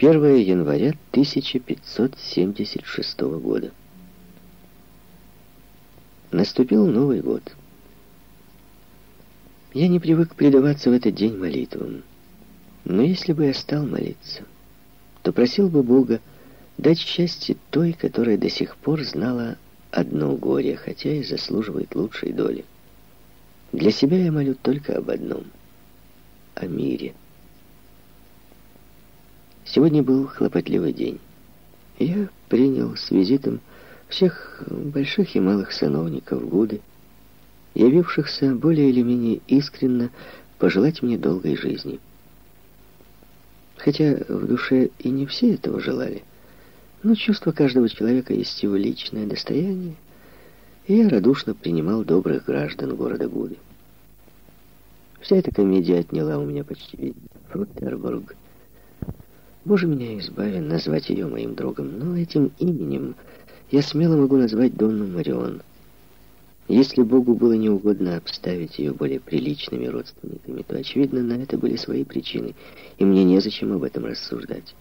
1 января 1576 года. Наступил Новый год. Я не привык предаваться в этот день молитвам. Но если бы я стал молиться, то просил бы Бога дать счастье той, которая до сих пор знала одно горе, хотя и заслуживает лучшей доли. Для себя я молю только об одном — о мире. Сегодня был хлопотливый день. Я принял с визитом всех больших и малых сановников Гуды, явившихся более или менее искренно пожелать мне долгой жизни. Хотя в душе и не все этого желали, но чувство каждого человека есть его личное достояние, и я радушно принимал добрых граждан города Гуды. Вся эта комедия отняла у меня почти весь Фрутербург. Боже меня избави назвать ее моим другом, но этим именем я смело могу назвать Донну Марион. Если Богу было неугодно обставить ее более приличными родственниками, то, очевидно, на это были свои причины, и мне незачем об этом рассуждать.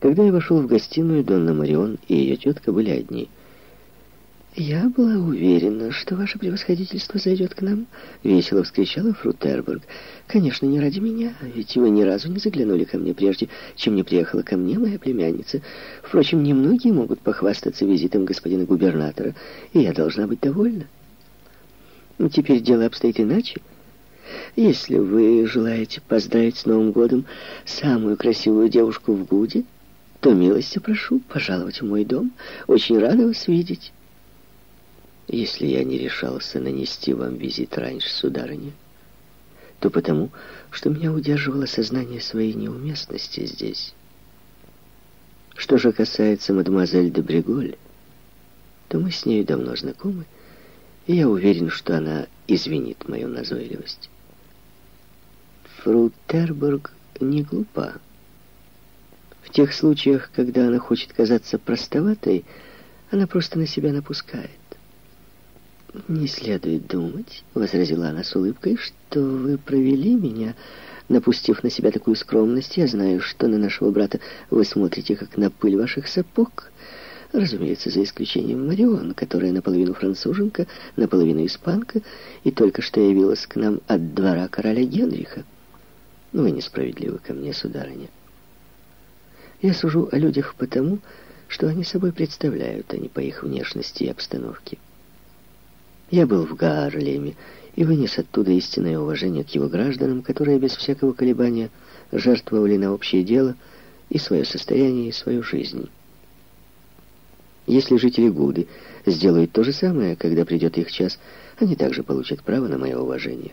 Когда я вошел в гостиную, Донна Марион и ее тетка были одни — «Я была уверена, что ваше превосходительство зайдет к нам», — весело вскричала Фрутербург. «Конечно, не ради меня, ведь вы ни разу не заглянули ко мне прежде, чем не приехала ко мне моя племянница. Впрочем, немногие могут похвастаться визитом господина губернатора, и я должна быть довольна. Теперь дело обстоит иначе. Если вы желаете поздравить с Новым годом самую красивую девушку в Гуде, то милости прошу пожаловать в мой дом. Очень рада вас видеть». Если я не решался нанести вам визит раньше, сударыня, то потому, что меня удерживало сознание своей неуместности здесь. Что же касается мадемуазель де Бриголь, то мы с нею давно знакомы, и я уверен, что она извинит мою назойливость. Фру Тербург не глупа. В тех случаях, когда она хочет казаться простоватой, она просто на себя напускает. «Не следует думать», — возразила она с улыбкой, «что вы провели меня, напустив на себя такую скромность. Я знаю, что на нашего брата вы смотрите, как на пыль ваших сапог». Разумеется, за исключением Марион, которая наполовину француженка, наполовину испанка, и только что явилась к нам от двора короля Генриха. Вы несправедливы ко мне, сударыня. Я сужу о людях потому, что они собой представляют, а не по их внешности и обстановке. Я был в Гарлеме и вынес оттуда истинное уважение к его гражданам, которые без всякого колебания жертвовали на общее дело и свое состояние, и свою жизнь. Если жители Гуды сделают то же самое, когда придет их час, они также получат право на мое уважение.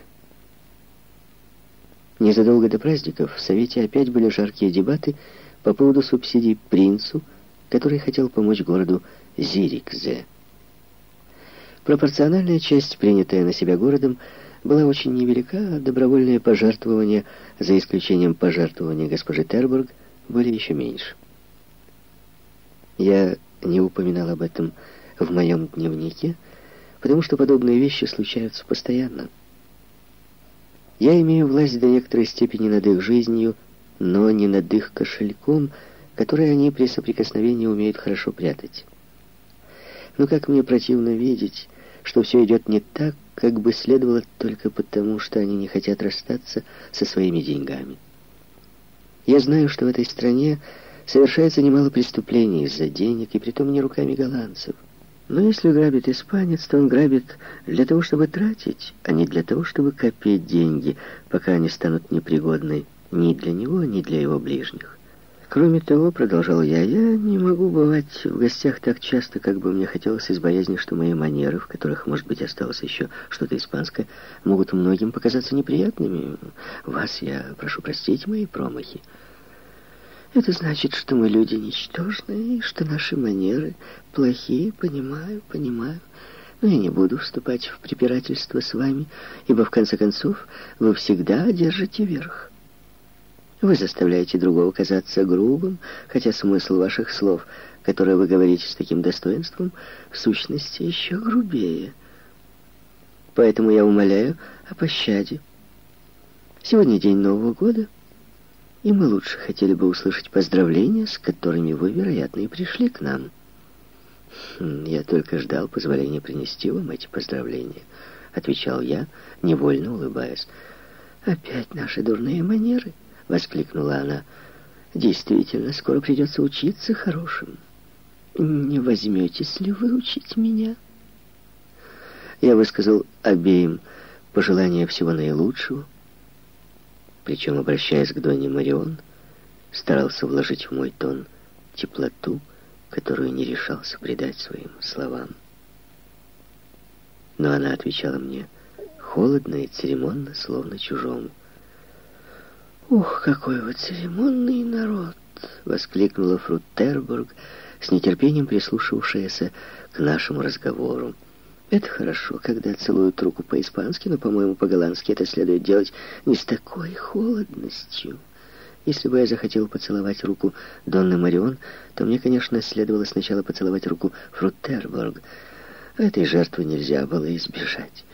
Незадолго до праздников в Совете опять были жаркие дебаты по поводу субсидий принцу, который хотел помочь городу Зирикзе. Пропорциональная часть, принятая на себя городом, была очень невелика, а добровольные пожертвования, за исключением пожертвования госпожи Тербург, были еще меньше. Я не упоминал об этом в моем дневнике, потому что подобные вещи случаются постоянно. Я имею власть до некоторой степени над их жизнью, но не над их кошельком, который они при соприкосновении умеют хорошо прятать. Но как мне противно видеть, что все идет не так, как бы следовало только потому, что они не хотят расстаться со своими деньгами. Я знаю, что в этой стране совершается немало преступлений из-за денег, и притом не руками голландцев. Но если грабит испанец, то он грабит для того, чтобы тратить, а не для того, чтобы копить деньги, пока они станут непригодны ни для него, ни для его ближних. Кроме того, продолжал я, я не могу бывать в гостях так часто, как бы мне хотелось из боязни, что мои манеры, в которых, может быть, осталось еще что-то испанское, могут многим показаться неприятными. Вас я прошу простить мои промахи. Это значит, что мы люди ничтожные, и что наши манеры плохие, понимаю, понимаю. Но я не буду вступать в препирательство с вами, ибо, в конце концов, вы всегда держите верх. Вы заставляете другого казаться грубым, хотя смысл ваших слов, которые вы говорите с таким достоинством, в сущности еще грубее. Поэтому я умоляю о пощаде. Сегодня день Нового года, И мы лучше хотели бы услышать поздравления, с которыми вы, вероятно, и пришли к нам. Хм, я только ждал позволения принести вам эти поздравления, отвечал я, невольно улыбаясь. Опять наши дурные манеры, воскликнула она. Действительно, скоро придется учиться хорошим. Не возьметесь ли вы учить меня? Я высказал обеим пожелания всего наилучшего, причем, обращаясь к Доне Марион, старался вложить в мой тон теплоту, которую не решался придать своим словам. Но она отвечала мне холодно и церемонно, словно чужому. «Ух, какой вы церемонный народ!» — воскликнула Фрутербург, с нетерпением прислушавшаяся к нашему разговору. Это хорошо, когда целуют руку по-испански, но, по-моему, по-голландски это следует делать не с такой холодностью. Если бы я захотел поцеловать руку Донны Марион, то мне, конечно, следовало сначала поцеловать руку Фрутербург. Этой жертвы нельзя было избежать.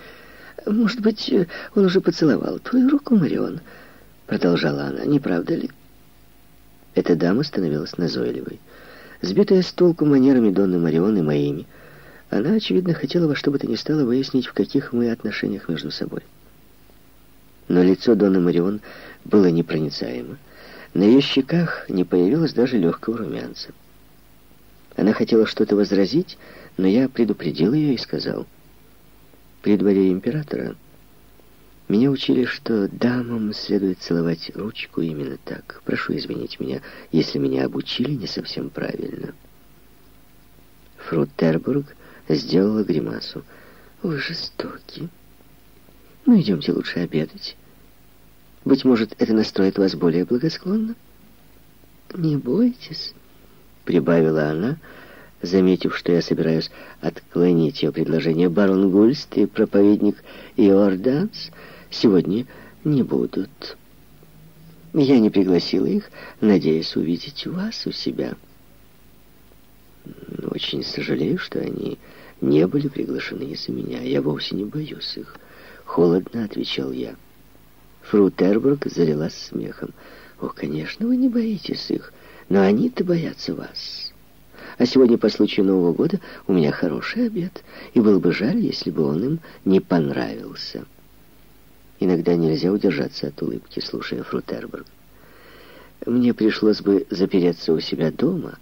«Может быть, он уже поцеловал твою руку, Марион?» Продолжала она, не правда ли? Эта дама становилась назойливой. Сбитая с толку манерами Донны Марион и моими, она, очевидно, хотела во что бы то ни стало выяснить, в каких мы отношениях между собой. Но лицо Донны Марион было непроницаемо. На ее щеках не появилось даже легкого румянца. Она хотела что-то возразить, но я предупредил ее и сказал, «При дворе императора меня учили, что дамам следует целовать ручку именно так. Прошу извинить меня, если меня обучили не совсем правильно». Фру Тербург сделала гримасу. «Вы жестоки. Ну, идемте лучше обедать. Быть может, это настроит вас более благосклонно?» «Не бойтесь», — прибавила она, заметив, что я собираюсь отклонить ее предложение. «Барон Гульст и проповедник Иорданс сегодня не будут. Я не пригласила их, надеясь увидеть вас у себя». «Очень сожалею, что они не были приглашены из-за меня. Я вовсе не боюсь их. Холодно отвечал я. Фру Тербург залилась смехом. О, конечно, вы не боитесь их, но они-то боятся вас. А сегодня по случаю Нового года у меня хороший обед, и было бы жаль, если бы он им не понравился. Иногда нельзя удержаться от улыбки, слушая Фру Тербург. Мне пришлось бы запереться у себя дома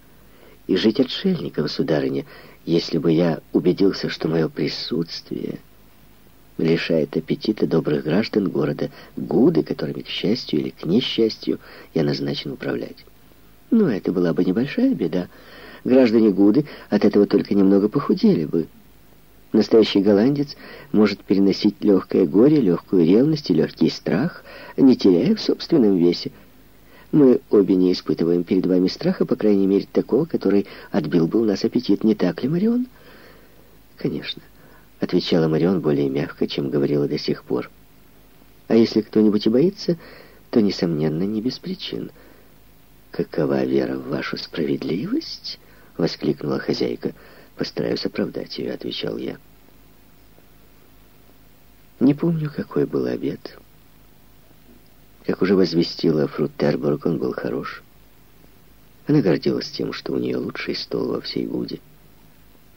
и жить отшельником, сударыня, если бы я убедился, что мое присутствие лишает аппетита добрых граждан города Гуды, которыми, к счастью или к несчастью, я назначен управлять. Но это была бы небольшая беда. Граждане Гуды от этого только немного похудели бы. Настоящий голландец может переносить легкое горе, легкую ревность и легкий страх, не теряя в собственном весе. Мы обе не испытываем перед вами страха, по крайней мере, такого, который отбил бы у нас аппетит, не так ли, Марион? Конечно, отвечала Марион более мягко, чем говорила до сих пор. А если кто-нибудь и боится, то, несомненно, не без причин. Какова вера в вашу справедливость? Воскликнула хозяйка. Постараюсь оправдать ее, отвечал я. Не помню, какой был обед. Как уже возвестила Фрутербург, он был хорош. Она гордилась тем, что у нее лучший стол во всей Гуде.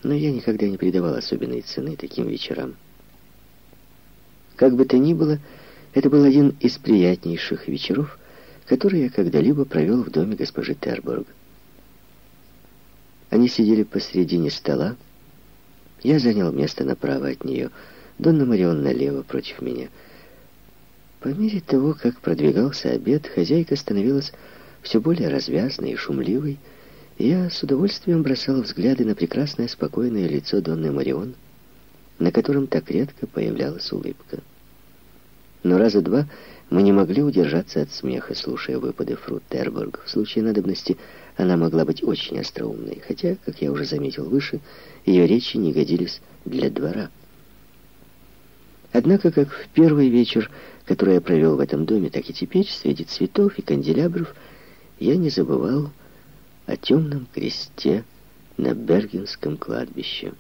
Но я никогда не придавал особенной цены таким вечерам. Как бы то ни было, это был один из приятнейших вечеров, которые я когда-либо провел в доме госпожи Тербург. Они сидели посредине стола. Я занял место направо от нее, Донна Марион налево против меня — по мере того, как продвигался обед, хозяйка становилась все более развязной и шумливой, я с удовольствием бросал взгляды на прекрасное спокойное лицо Донны Марион, на котором так редко появлялась улыбка. Но раза два мы не могли удержаться от смеха, слушая выпады Фрут Тербург. В случае надобности она могла быть очень остроумной, хотя, как я уже заметил выше, ее речи не годились для двора. Однако, как в первый вечер, который я провел в этом доме, так и теперь, среди цветов и канделябров, я не забывал о темном кресте на Бергенском кладбище.